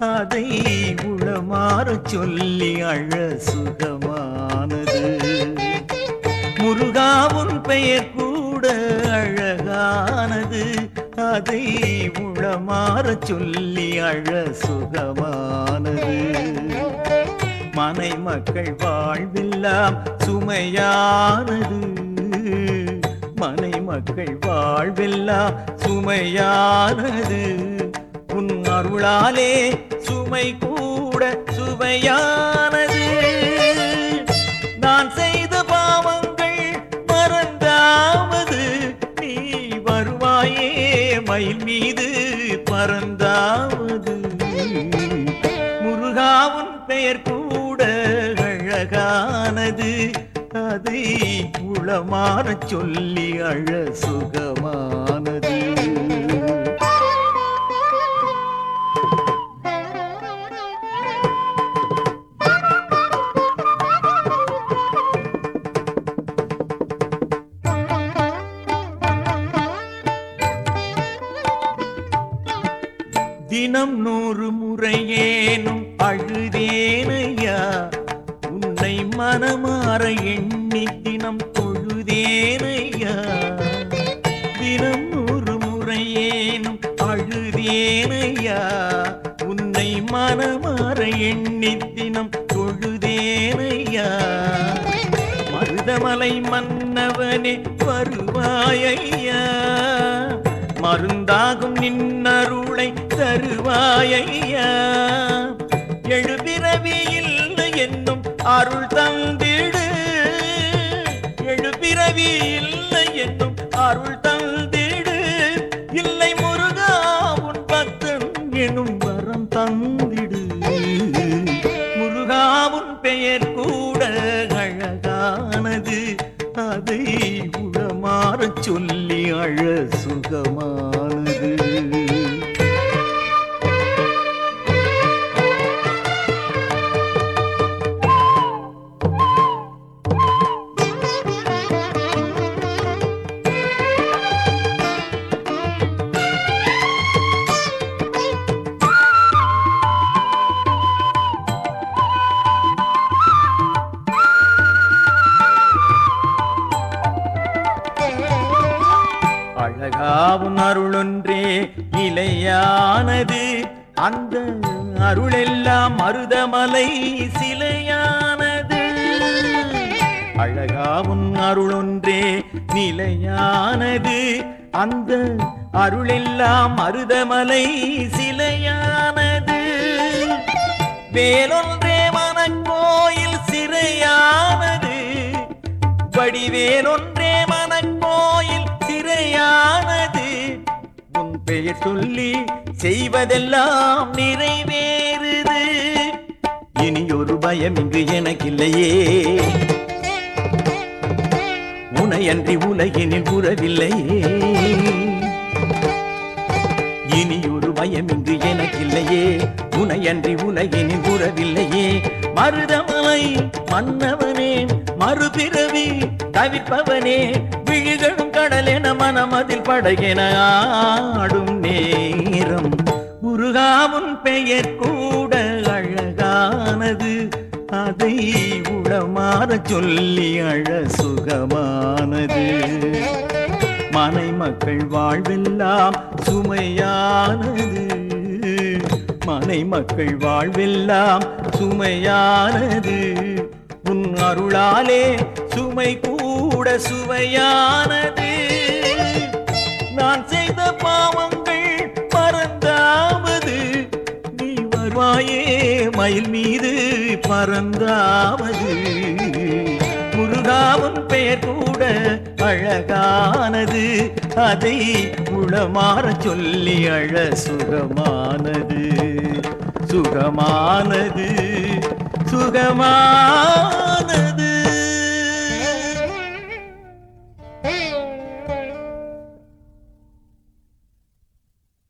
அதை உளமாற சொல்லி அழ சுகமானது. முருகாவும் பெயர் கூட அழகானது. அதை உளமாற சொல்லி அழ சுகமானது. மனை மக்கள் வாழ்வெல்லாம் சுமையானது. மனை மக்கள் வாழ்வெல்லாம் சுமையானது. அருளாலே சுமை கூட சுவையானது. நான் செய்த பாவங்கள் மறந்தாவது நீ வருவாயே மயில் மீது பறந்தாவது முருகாவுன் பெயர் கூட அழகானது. அதை உளமாறச் சொல்லி அழ சுகமானது. தினம் நூறு முறையேனும் அழுதேனையா? உன்னை மனமாற எண்ணி தினம் தொழுதேனையா? தினம் நூறு முறையேனும் அழுதேனையா? உன்னை மனமாற எண்ணி தினம் தொழுதேனையா? மருதமலை மன்னவனே வருவாயையா? மருந்தாகும் நின்னருளை தருவாயையா. எழுபிறவி என்னும் அருள் தந்திடு. எழுபிறவி என்னும் அருள் தந்திடு. இல்லை முருகா உன் பக்தன் எனும் வரம் தந்திடு. முருகாவுன் பெயர் கூட அழகானது. அதை உளமாறச் சொல்லி அழ சுகமா யாவும் அருளொன்றே நிலையானது. அந்த அருளெல்லாம் மருதமலை சிலையானது. அழகாவும் அருளொன்றே நிலையானது. அந்த அருளெல்லாம் மருதமலை சிலையானது. வேலொன்றே மனக்கோயில் சிறையானது. வடிவேலொன்றே மனக்கோயில் சிறையான பெயர் சொல்லி செய்வதெல்லாம் நிறைவேறுது. இனி ஒரு பயம் இங்கு எனக்கில்லையே. உனையன்றி உலகினில் உறவில்லையே. இனி ஒரு பயம் இங்கு எனக்கில்லையே. உனையன்றி உலகினில் உறவில்லையே. மருதமலை மன்னவனே மறுபிறவி தவிப்பவனே விழிகளும் கடல் கடலென மனமதில் படகின ஆடும் நேரம். முருகாவும் பெயர் கூட அழகானது. அதை உளமாற சொல்லி அழ சுகமானது. மனை மக்கள் வாழ்வெல்லாம் சுமையானது. மனை மக்கள் வாழ்வெல்லாம் சுமையானது. உன் அருளாலே சுமை கூட கூட சுவையானது. நான் செய்த பாவங்கள் பறந்தாவது நீ வருவாயே மயில் மீது பறந்தாவது முருகாவும் பெயர் கூட அழகானது. அதை உளமாற சொல்லி அழ சுகமானது. சுகமானது. சுகமான